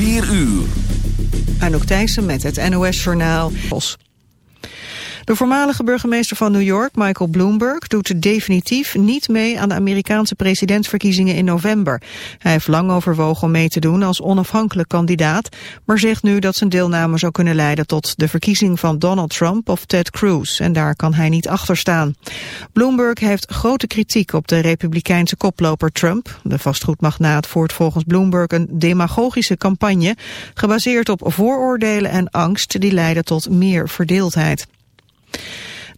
4 uur. Anouk Thijssen met het NOS-journaal. De voormalige burgemeester van New York, Michael Bloomberg, doet definitief niet mee aan de Amerikaanse presidentsverkiezingen in november. Hij heeft lang overwogen om mee te doen als onafhankelijk kandidaat, maar zegt nu dat zijn deelname zou kunnen leiden tot de verkiezing van Donald Trump of Ted Cruz en daar kan hij niet achter staan. Bloomberg heeft grote kritiek op de republikeinse koploper Trump. De vastgoedmagnaat voert volgens Bloomberg een demagogische campagne gebaseerd op vooroordelen en angst die leiden tot meer verdeeldheid.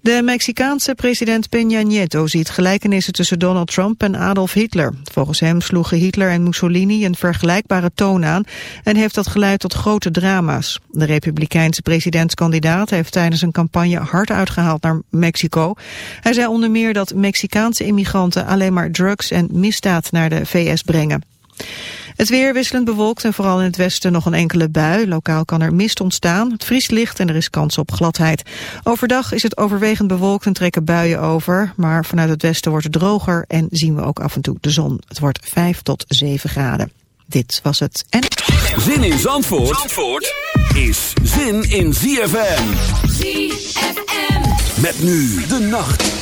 De Mexicaanse president Peña Nieto ziet gelijkenissen tussen Donald Trump en Adolf Hitler. Volgens hem sloegen Hitler en Mussolini een vergelijkbare toon aan en heeft dat geleid tot grote drama's. De republikeinse presidentskandidaat heeft tijdens een campagne hard uitgehaald naar Mexico. Hij zei onder meer dat Mexicaanse immigranten alleen maar drugs en misdaad naar de VS brengen. Het weer wisselend bewolkt en vooral in het westen nog een enkele bui. Lokaal kan er mist ontstaan. Het vriest licht en er is kans op gladheid. Overdag is het overwegend bewolkt en trekken buien over. Maar vanuit het westen wordt het droger en zien we ook af en toe de zon. Het wordt 5 tot 7 graden. Dit was het en... Zin in Zandvoort, Zandvoort is zin in ZFM. ZFM. Met nu de nacht.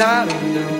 Da dum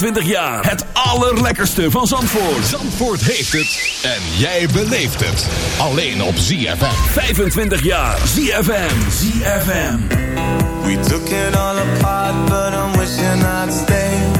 25 jaar. Het allerlekkerste van Zandvoort. Zandvoort heeft het. En jij beleeft het. Alleen op ZFM. 25 jaar. ZFM. ZFM. We took it all apart, but I'm wishing I'd stay.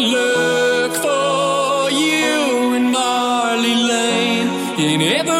look for you in Marley Lane. In every